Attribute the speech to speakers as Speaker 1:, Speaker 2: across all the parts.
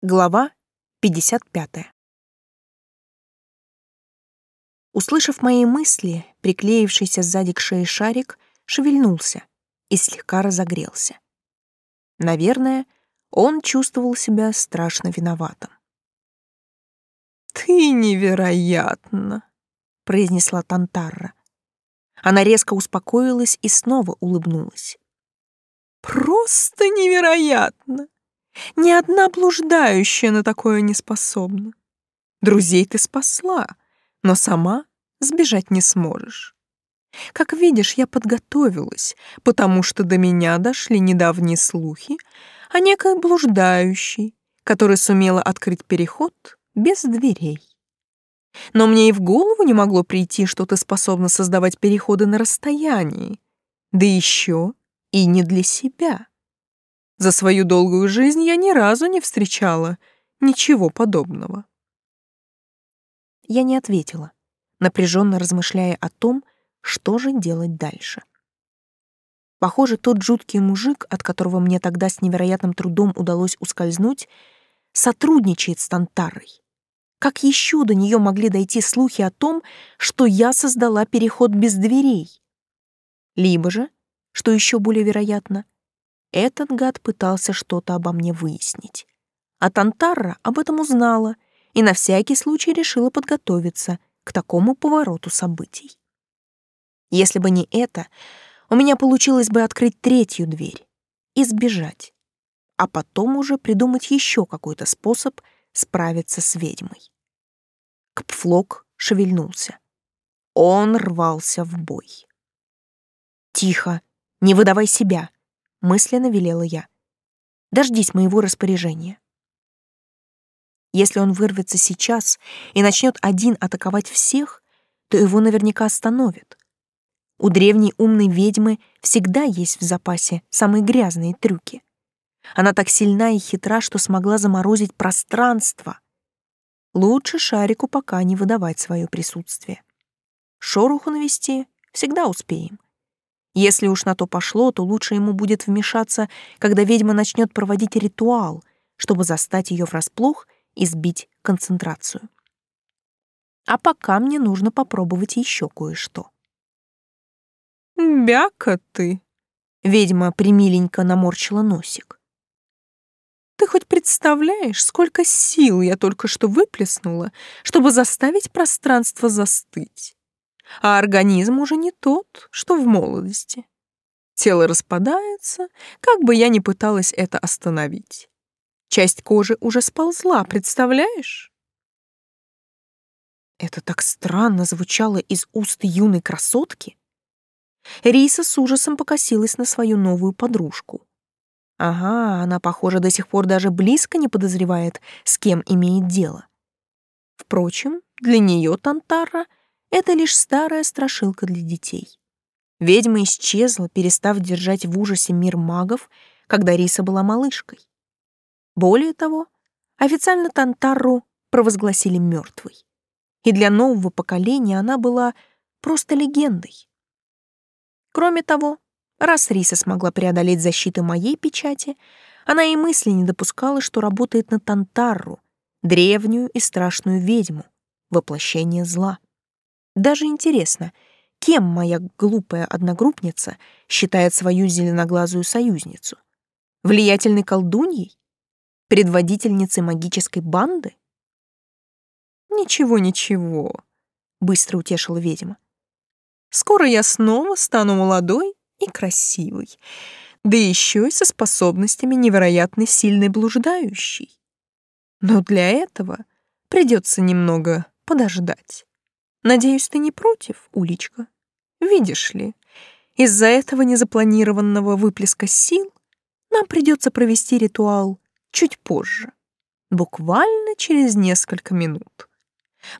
Speaker 1: Глава 55. Услышав мои мысли, приклеившийся сзади к шее шарик шевельнулся и слегка разогрелся. Наверное, он чувствовал себя страшно виноватым.
Speaker 2: «Ты невероятна!» — произнесла Тантарра.
Speaker 1: Она резко успокоилась и снова улыбнулась.
Speaker 2: «Просто невероятно! Ни одна блуждающая на такое не способна. Друзей ты спасла, но сама сбежать не сможешь. Как видишь, я подготовилась, потому что до меня дошли недавние слухи о некой блуждающей, которая сумела открыть переход без дверей. Но мне и в голову не могло прийти, что ты способна создавать переходы на расстоянии, да еще и не для себя. За свою долгую жизнь я ни разу не встречала ничего подобного.
Speaker 1: Я не ответила, напряженно размышляя о том, что же делать дальше. Похоже, тот жуткий мужик, от которого мне тогда с невероятным трудом удалось ускользнуть, сотрудничает с Тантарой. Как еще до нее могли дойти слухи о том, что я создала переход без дверей? Либо же, что еще более вероятно, этот гад пытался что-то обо мне выяснить. А Тантарра об этом узнала и на всякий случай решила подготовиться к такому повороту событий. Если бы не это, у меня получилось бы открыть третью дверь и сбежать, а потом уже придумать еще какой-то способ справиться с ведьмой. Кпфлок шевельнулся. Он рвался в бой. «Тихо, не выдавай себя!» Мысленно велела я. Дождись моего распоряжения. Если он вырвется сейчас и начнет один атаковать всех, то его наверняка остановят. У древней умной ведьмы всегда есть в запасе самые грязные трюки. Она так сильна и хитра, что смогла заморозить пространство. Лучше шарику пока не выдавать свое присутствие. Шороху навести всегда успеем. Если уж на то пошло, то лучше ему будет вмешаться, когда ведьма начнет проводить ритуал, чтобы застать ее врасплох и сбить концентрацию. А пока мне нужно попробовать еще кое-что.
Speaker 2: «Бяка ты!» — ведьма примиленько наморщила носик. «Ты хоть представляешь, сколько сил я только что выплеснула, чтобы заставить пространство застыть? А организм уже не тот, что в молодости. Тело распадается, как бы я ни пыталась это остановить. Часть кожи уже сползла, представляешь?
Speaker 1: Это так странно звучало из уст юной красотки. Риса с ужасом покосилась на свою новую подружку. Ага, она, похоже, до сих пор даже близко не подозревает, с кем имеет дело. Впрочем, для нее Тантара — это лишь старая страшилка для детей. Ведьма исчезла, перестав держать в ужасе мир магов, когда Риса была малышкой. Более того, официально Тантару провозгласили мертвой. И для нового поколения она была просто легендой. Кроме того, раз Риса смогла преодолеть защиту моей печати, она и мысли не допускала, что работает на Тантарру, древнюю и страшную ведьму, воплощение зла. Даже интересно, кем моя глупая одногруппница считает свою зеленоглазую союзницу? Влиятельной колдуньей? Предводительницей магической банды?
Speaker 2: «Ничего-ничего», — быстро утешила ведьма. «Скоро я снова стану молодой и красивой, да еще и со способностями невероятно сильной блуждающей. Но для этого придется немного подождать». Надеюсь, ты не против, Уличка? Видишь ли, из-за этого незапланированного выплеска сил нам придется провести ритуал чуть позже, буквально через несколько минут.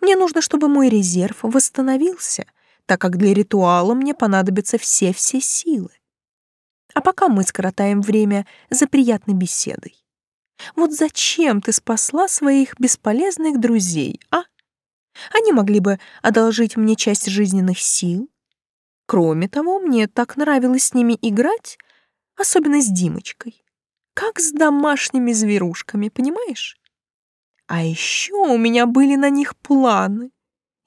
Speaker 2: Мне нужно, чтобы мой резерв восстановился, так как для ритуала мне понадобятся все-все силы. А пока мы скоротаем время за приятной беседой. Вот зачем ты спасла своих бесполезных друзей, а? Они могли бы одолжить мне часть жизненных сил. Кроме того, мне так нравилось с ними играть, особенно с Димочкой. Как с домашними зверушками, понимаешь? А еще у меня были на них планы.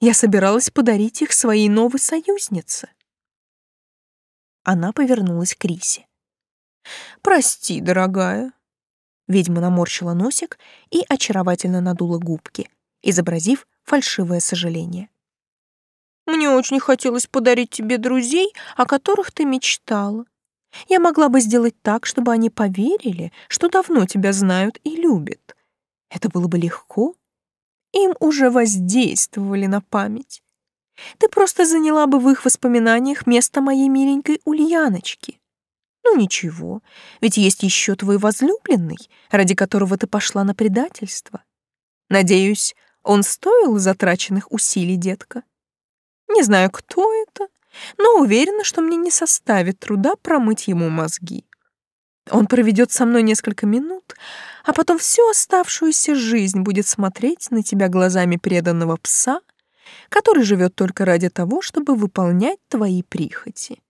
Speaker 2: Я собиралась подарить их своей новой союзнице. Она повернулась к Рисе. «Прости, дорогая». Ведьма наморщила носик и очаровательно надула губки, изобразив фальшивое сожаление. «Мне очень хотелось подарить тебе друзей, о которых ты мечтала. Я могла бы сделать так, чтобы они поверили, что давно тебя знают и любят. Это было бы легко. Им уже воздействовали на память. Ты просто заняла бы в их воспоминаниях место моей миленькой Ульяночки. Ну ничего, ведь есть еще твой возлюбленный, ради которого ты пошла на предательство. Надеюсь, он стоил затраченных усилий, детка. Не знаю, кто это, но уверена, что мне не составит труда промыть ему мозги. Он проведет со мной несколько минут, а потом всю оставшуюся жизнь будет смотреть на тебя глазами преданного пса, который живет только ради того, чтобы выполнять твои прихоти.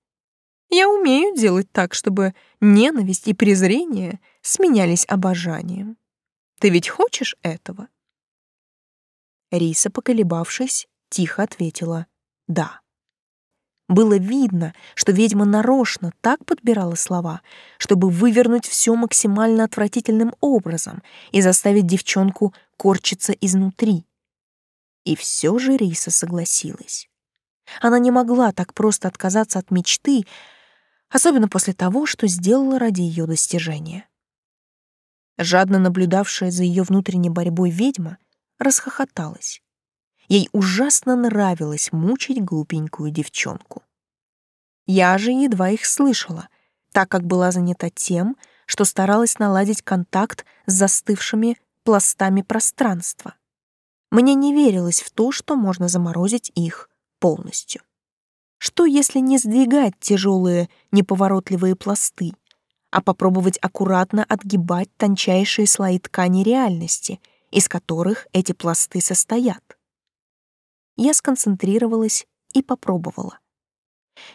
Speaker 2: Я умею делать так, чтобы ненависть и презрение сменялись обожанием. Ты ведь хочешь этого?» Риса, поколебавшись, тихо ответила «да». Было видно, что ведьма нарочно так подбирала слова, чтобы вывернуть все максимально отвратительным образом и заставить девчонку корчиться изнутри. И все же Риса согласилась. Она не могла так просто отказаться от мечты, особенно после того, что сделала ради ее достижения. Жадно наблюдавшая за ее внутренней борьбой ведьма расхохоталась. Ей ужасно нравилось мучить глупенькую девчонку. Я же едва их слышала, так как была занята тем, что старалась наладить контакт с застывшими пластами пространства. Мне не верилось в то, что можно заморозить их полностью. Что если не сдвигать тяжелые неповоротливые пласты, а попробовать аккуратно отгибать тончайшие слои ткани реальности, из которых эти пласты состоят? я сконцентрировалась и попробовала.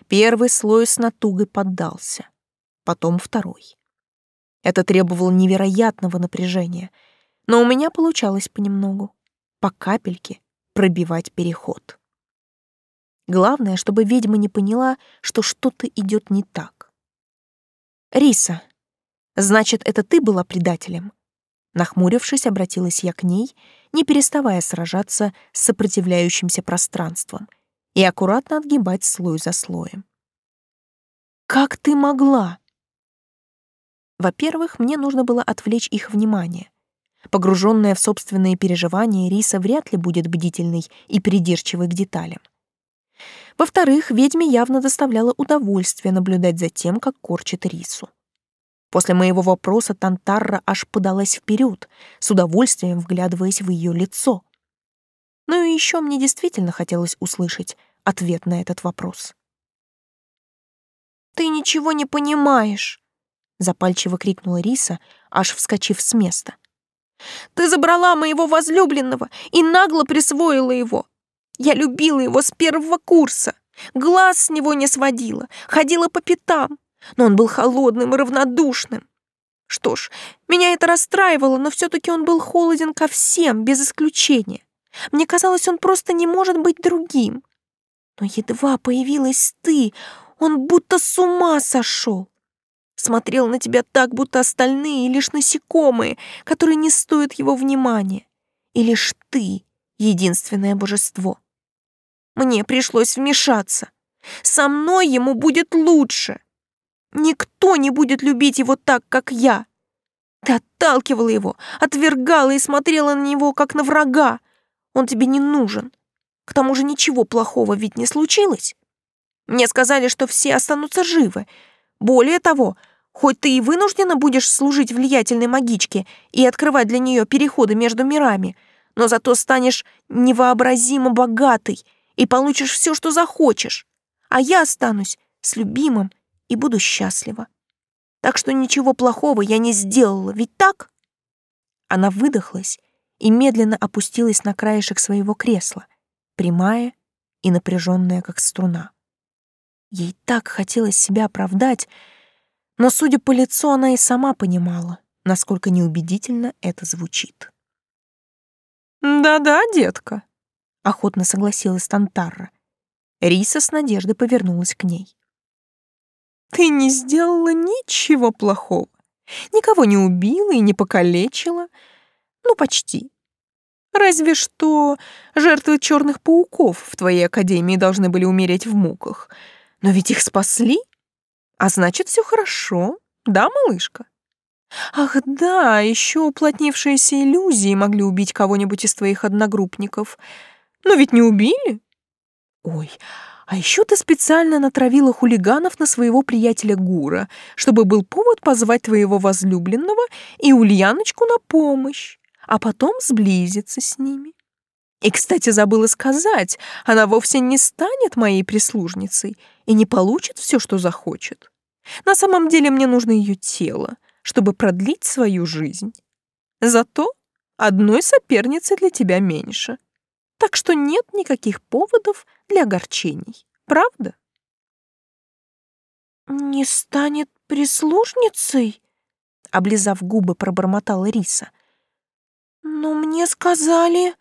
Speaker 2: Первый слой с натугой поддался, потом второй. Это требовало невероятного напряжения, но у меня получалось понемногу, по капельке пробивать переход. Главное, чтобы ведьма не поняла, что что-то идет не так. «Риса, значит, это ты была предателем?» Нахмурившись, обратилась я к ней, не переставая сражаться с сопротивляющимся пространством и аккуратно отгибать слой за слоем. «Как ты могла?» Во-первых, мне нужно было отвлечь их внимание. Погруженная в собственные переживания, Риса вряд ли будет бдительной и придирчивой к деталям. Во-вторых, ведьме явно доставляло удовольствие наблюдать за тем, как корчит Рису. После моего вопроса Тантарра аж подалась вперед, с удовольствием вглядываясь в ее лицо. Ну и еще мне действительно хотелось услышать ответ на этот вопрос. «Ты ничего не понимаешь!» — запальчиво крикнула Риса, аж вскочив с места. «Ты забрала моего возлюбленного и нагло присвоила его. Я любила его с первого курса, глаз с него не сводила, ходила по пятам, но он был холодным и равнодушным. Что ж, меня это расстраивало, но все-таки он был холоден ко всем, без исключения. Мне казалось, он просто не может быть другим. Но едва появилась ты, он будто с ума сошел. Смотрел на тебя так, будто остальные лишь насекомые, которые не стоят его внимания. И лишь ты — единственное божество. Мне пришлось вмешаться. Со мной ему будет лучше. Никто не будет любить его так, как я. Ты отталкивала его, отвергала и смотрела на него, как на врага. Он тебе не нужен. К тому же ничего плохого ведь не случилось. Мне сказали, что все останутся живы. Более того, хоть ты и вынуждена будешь служить влиятельной магичке и открывать для нее переходы между мирами, но зато станешь невообразимо богатой и получишь все, что захочешь. А я останусь с любимым и буду счастлива. Так что ничего плохого я не сделала, ведь так? Она выдохлась и медленно опустилась на краешек своего кресла, прямая и напряженная, как струна. Ей так хотелось себя оправдать, но, судя по лицу, она и сама понимала, насколько неубедительно это звучит. Да-да, детка, охотно согласилась Тантарра. Риса с надеждой повернулась к ней. Ты не сделала ничего плохого. Никого не убила и не покалечила. Ну, почти. Разве что жертвы черных пауков в твоей академии должны были умереть в муках. Но ведь их спасли. А значит, все хорошо. Да, малышка? Ах да, еще уплотнившиеся иллюзии могли убить кого-нибудь из твоих одногруппников. Но ведь не убили. Ой, а еще ты специально натравила хулиганов на своего приятеля Гура, чтобы был повод позвать твоего возлюбленного и Ульяночку на помощь, а потом сблизиться с ними. И, кстати, забыла сказать, она вовсе не станет моей прислужницей и не получит все, что захочет. На самом деле мне нужно ее тело, чтобы продлить свою жизнь. Зато одной соперницы для тебя меньше. Так что нет никаких поводов для огорчений, правда? «Не станет прислужницей?» Облизав губы, пробормотала Риса. «Но мне сказали...»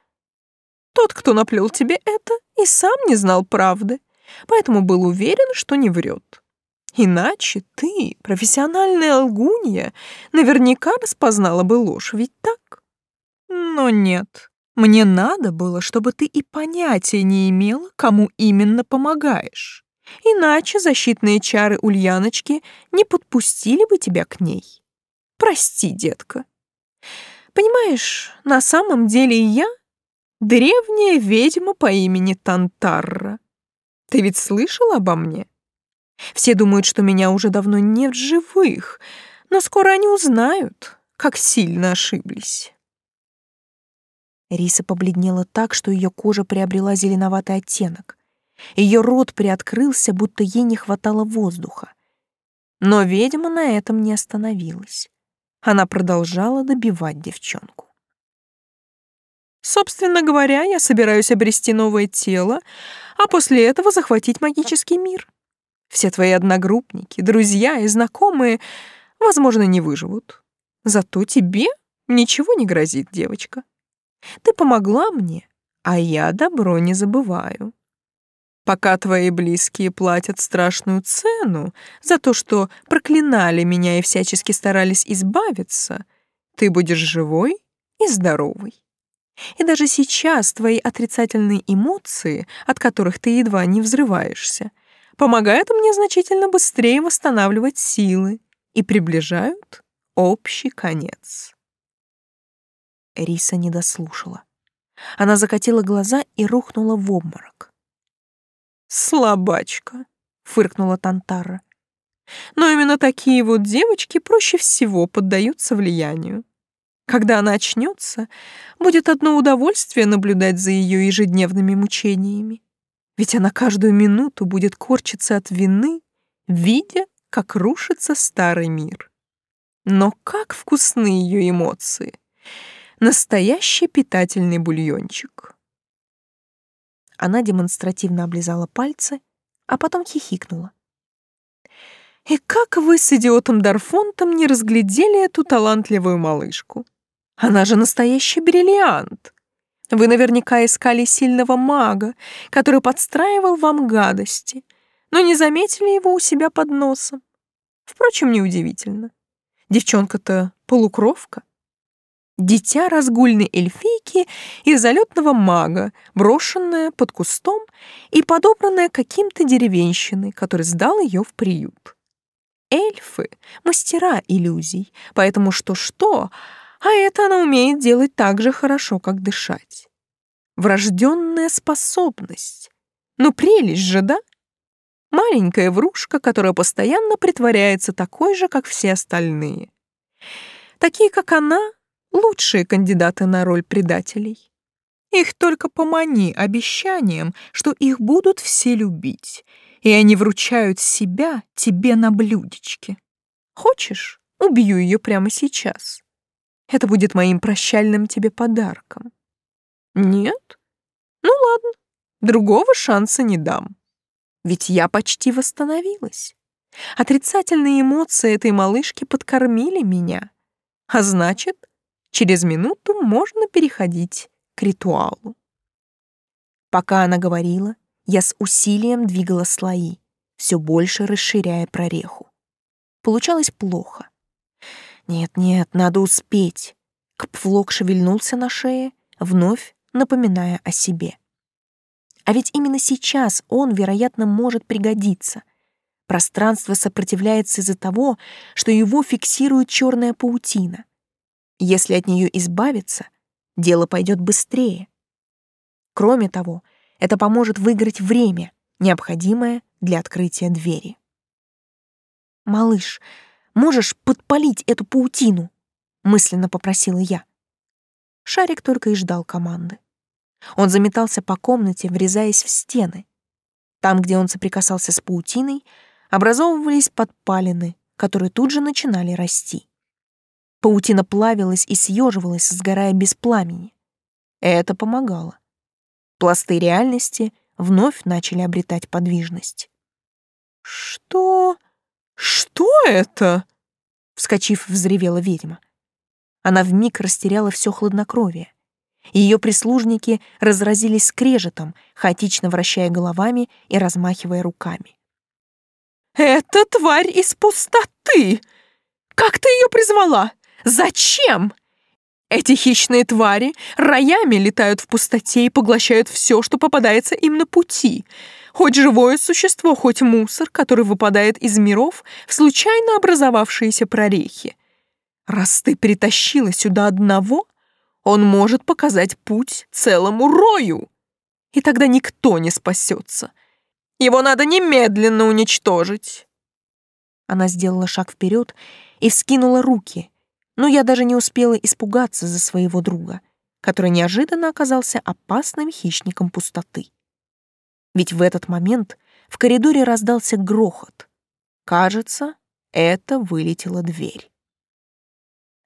Speaker 2: «Тот, кто наплел тебе это, и сам не знал правды, поэтому был уверен, что не врет. Иначе ты, профессиональная лгунья, наверняка распознала бы ложь, ведь так? Но нет. Мне надо было, чтобы ты и понятия не имела, кому именно помогаешь. Иначе защитные чары Ульяночки не подпустили бы тебя к ней. Прости, детка. Понимаешь, на самом деле я древняя ведьма по имени Тантарра. Ты ведь слышала обо мне? Все думают, что меня уже давно нет в живых, но скоро они узнают, как сильно ошиблись. Риса побледнела так, что ее кожа приобрела зеленоватый оттенок. Ее рот приоткрылся, будто ей не хватало воздуха. Но ведьма на этом не остановилась. Она продолжала добивать девчонку. Собственно говоря, я собираюсь обрести новое тело, а после этого захватить магический мир. Все твои одногруппники, друзья и знакомые, возможно, не выживут. Зато тебе ничего не грозит, девочка. Ты помогла мне, а я добро не забываю. Пока твои близкие платят страшную цену за то, что проклинали меня и всячески старались избавиться, ты будешь живой и здоровой. И даже сейчас твои отрицательные эмоции, от которых ты едва не взрываешься, помогают мне значительно быстрее восстанавливать силы и приближают общий конец. Риса не дослушала. Она закатила глаза и рухнула в обморок. «Слабачка», — фыркнула Тантара. «Но именно такие вот девочки проще всего поддаются влиянию. Когда она очнется, будет одно удовольствие наблюдать за ее ежедневными мучениями. Ведь она каждую минуту будет корчиться от вины, видя, как рушится старый мир. Но как вкусны ее эмоции! Настоящий питательный бульончик. Она демонстративно облизала пальцы, а потом хихикнула. И как вы с идиотом Дарфонтом не разглядели эту талантливую малышку? Она же настоящий бриллиант. Вы наверняка искали сильного мага, который подстраивал вам гадости, но не заметили его у себя под носом. Впрочем, неудивительно. Девчонка-то полукровка. Дитя разгульной эльфийки и залетного мага, брошенная под кустом и подобранная каким-то деревенщиной, который сдал ее в приют. Эльфы — мастера иллюзий, поэтому что-что, а это она умеет делать так же хорошо, как дышать. Врожденная способность. Ну, прелесть же, да? Маленькая врушка, которая постоянно притворяется такой же, как все остальные. Такие, как она, лучшие кандидаты на роль предателей. Их только помани обещанием, что их будут все любить, и они вручают себя тебе на блюдечке. Хочешь, убью ее прямо сейчас. Это будет моим прощальным тебе подарком. Нет? Ну ладно, другого шанса не дам. Ведь я почти восстановилась. Отрицательные эмоции этой малышки подкормили меня. А значит, через минуту можно переходить
Speaker 1: к ритуалу. Пока она говорила, я с усилием двигала слои, все больше расширяя прореху. Получалось плохо. Нет-нет, надо успеть. Кпфлок шевельнулся на шее, вновь напоминая о себе. А ведь именно сейчас он, вероятно, может пригодиться. Пространство сопротивляется из-за того, что его фиксирует черная паутина. Если от нее избавиться, дело пойдет быстрее. Кроме того, это поможет выиграть время, необходимое для открытия двери. «Малыш, можешь подпалить эту паутину?» — мысленно попросила я. Шарик только и ждал команды. Он заметался по комнате, врезаясь в стены. Там, где он соприкасался с паутиной, образовывались подпалины, которые тут же начинали расти. Паутина плавилась и съеживалась, сгорая без пламени. Это помогало. Пласты реальности вновь начали обретать подвижность.
Speaker 2: «Что? Что это?» Вскочив, взревела ведьма.
Speaker 1: Она вмиг растеряла все хладнокровие. Ее прислужники разразились скрежетом, хаотично вращая головами и размахивая руками.
Speaker 2: «Это тварь из пустоты! Как ты ее призвала? Зачем?» Эти хищные твари роями летают в пустоте и поглощают все, что попадается им на пути. Хоть живое существо, хоть мусор, который выпадает из миров в случайно образовавшиеся прорехи. Раз ты притащила сюда одного, он может показать путь целому рою. И тогда никто не спасется. Его надо немедленно уничтожить.
Speaker 1: Она сделала шаг вперед и вскинула руки, но я даже не успела испугаться за своего друга, который неожиданно оказался опасным хищником пустоты. Ведь в этот момент в коридоре раздался грохот. Кажется, это вылетела дверь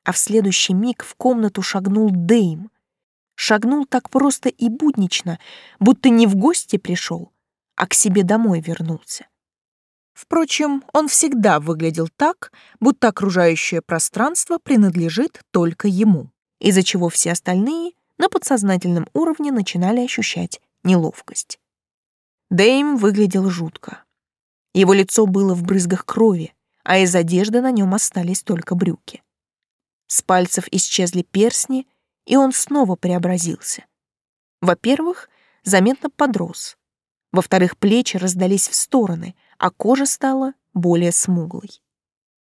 Speaker 1: а в следующий миг в комнату шагнул Дейм. Шагнул так просто и буднично, будто не в гости пришел, а к себе домой вернулся. Впрочем, он всегда выглядел так, будто окружающее пространство принадлежит только ему, из-за чего все остальные на подсознательном уровне начинали ощущать неловкость. Дэйм выглядел жутко. Его лицо было в брызгах крови, а из одежды на нем остались только брюки. С пальцев исчезли перстни, и он снова преобразился. Во-первых, заметно подрос. Во-вторых, плечи раздались в стороны, а кожа стала более смуглой.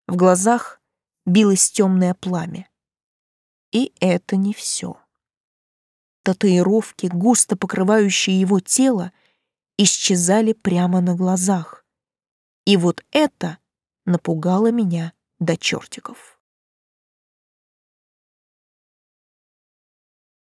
Speaker 1: В глазах билось темное пламя. И это не все. Татуировки, густо покрывающие его тело, исчезали прямо на глазах. И вот это напугало меня до чертиков.